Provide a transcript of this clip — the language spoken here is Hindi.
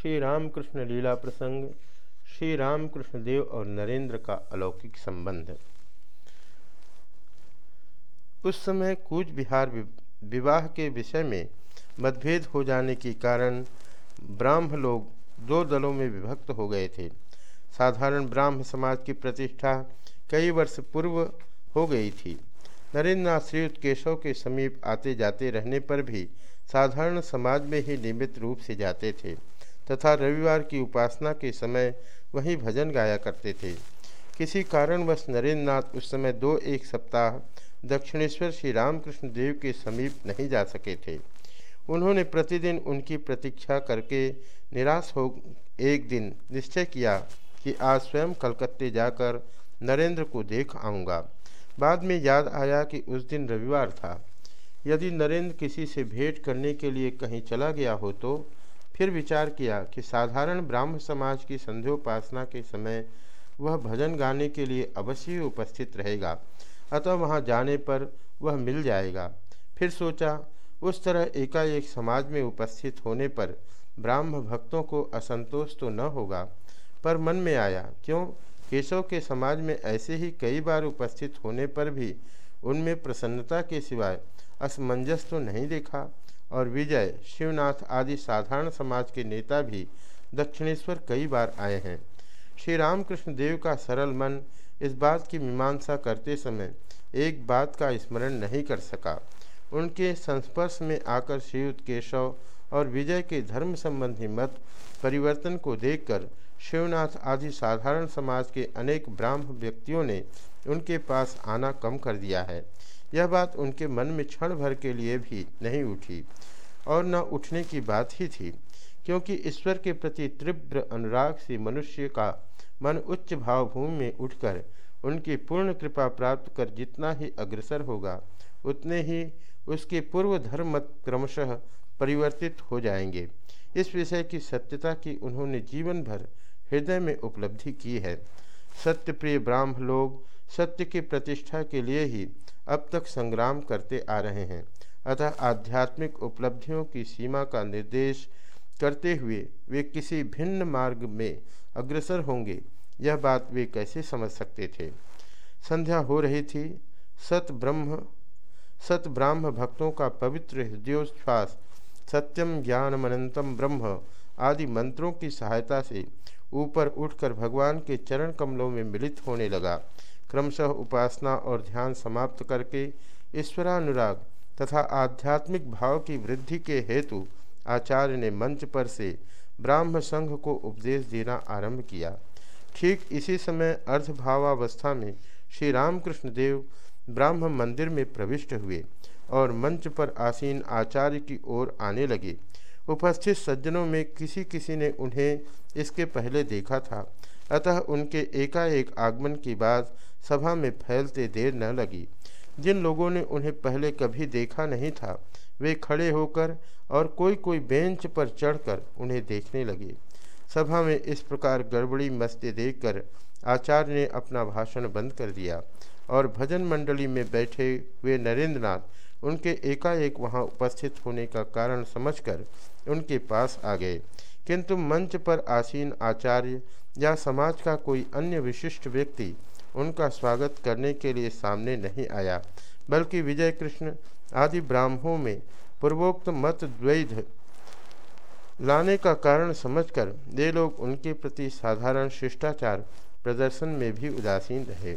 श्री रामकृष्ण लीला प्रसंग, श्री रामकृष्ण देव और नरेंद्र का अलौकिक संबंध। उस समय कूच बिहार विवाह के विषय में मतभेद हो जाने के कारण ब्राह्म लोग दो दलों में विभक्त हो गए थे। साधारण ब्राह्म समाज की प्रतिष्ठा कई वर्ष पूर्व हो गई थी। नरेंद्र नाथ श्रीयुक्त केशव के समीप आते जाते रहने पर भी साधारण समाज में ही नियमित रूप से जाते थे। तथा रविवार की उपासना के समय वहीं भजन गाया करते थे। किसी कारणवश नरेंद्र नाथ उस समय दो एक सप्ताह दक्षिणेश्वर श्री रामकृष्ण देव के समीप नहीं जा सके थे। उन्होंने प्रतिदिन उनकी प्रतीक्षा करके निराश हो एक दिन निश्चय किया कि आज स्वयं कलकत्ते जाकर नरेंद्र को देख आऊँगा। बाद में याद आया कि उस दिन रविवार था। यदि नरेंद्र किसी से भेंट करने के लिए कहीं चला गया हो तो फिर विचार किया कि साधारण ब्राह्म समाज की संध्योपासना के समय वह भजन गाने के लिए अवश्य उपस्थित रहेगा, अतः वहाँ जाने पर वह मिल जाएगा। फिर सोचा, उस तरह एकाएक समाज में उपस्थित होने पर ब्राह्म भक्तों को असंतोष तो न होगा, पर मन में आया, क्यों? केशव के समाज में ऐसे ही कई बार उपस्थित होने पर भी उनमें प्रसन्नता के सिवाय असमंजस तो नहीं देखा। और विजय, शिवनाथ आदि साधारण समाज के नेता भी दक्षिणेश्वर कई बार आए हैं। श्री रामकृष्ण देव का सरल मन इस बात की मीमांसा करते समय एक बात का स्मरण नहीं कर सका। उनके संस्पर्श में आकर श्रीयुक्त केशव और विजय के धर्म संबंधी मत परिवर्तन को देखकर शिवनाथ आदि साधारण समाज के अनेक ब्राह्म व्यक्तियों ने उनके पास आना कम कर दिया है। यह बात उनके मन में क्षण भर के लिए भी नहीं उठी और न उठने की बात ही थी, क्योंकि ईश्वर के प्रति तीव्र अनुराग से मनुष्य का मन उच्च भावभूमि में उठकर उनकी पूर्ण कृपा प्राप्त कर जितना ही अग्रसर होगा, उतने ही उसके पूर्व धर्म क्रमशः परिवर्तित हो जाएँगे। इस विषय की सत्यता की उन्होंने जीवन भर हृदय में उपलब्धि की है। सत्यप्रिय ब्राह्म लोग सत्य की प्रतिष्ठा के लिए ही अब तक संग्राम करते आ रहे हैं। अतः आध्यात्मिक उपलब्धियों की सीमा का निर्देश करते हुए वे किसी भिन्न मार्ग में अग्रसर होंगे, यह बात वे कैसे समझ सकते थे? संध्या हो रही थी। सत ब्रह्म, सत ब्राह्म भक्तों का पवित्र हृदयोच्छ्वास सत्यम ज्ञानमनंतम ब्रह्म आदि मंत्रों की सहायता से ऊपर उठकर भगवान के चरण कमलों में मिलित होने लगा। क्रमशः उपासना और ध्यान समाप्त करके ईश्वरानुराग तथा आध्यात्मिक भाव की वृद्धि के हेतु आचार्य ने मंच पर से ब्राह्म संघ को उपदेश देना आरंभ किया। ठीक इसी समय अर्धभावावस्था में श्री रामकृष्ण देव ब्राह्म मंदिर में प्रविष्ट हुए और मंच पर आसीन आचार्य की ओर आने लगे। उपस्थित सज्जनों में किसी किसी ने उन्हें इसके पहले देखा था। अतः उनके एकाएक आगमन की बात सभा में फैलते देर न लगी। जिन लोगों ने उन्हें पहले कभी देखा नहीं था, वे खड़े होकर और कोई कोई बेंच पर चढ़कर उन्हें देखने लगे। सभा में इस प्रकार गड़बड़ी मस्ती देखकर आचार्य ने अपना भाषण बंद कर दिया और भजन मंडली में बैठे हुए नरेंद्रनाथ उनके एकाएक वहाँ उपस्थित होने का कारण समझकर उनके पास आ गए। किंतु मंच पर आसीन आचार्य या समाज का कोई अन्य विशिष्ट व्यक्ति उनका स्वागत करने के लिए सामने नहीं आया, बल्कि विजय कृष्ण आदि ब्राह्मणों में पूर्वोक्त मत द्वैध लाने का कारण समझकर वे लोग उनके प्रति साधारण शिष्टाचार प्रदर्शन में भी उदासीन रहे।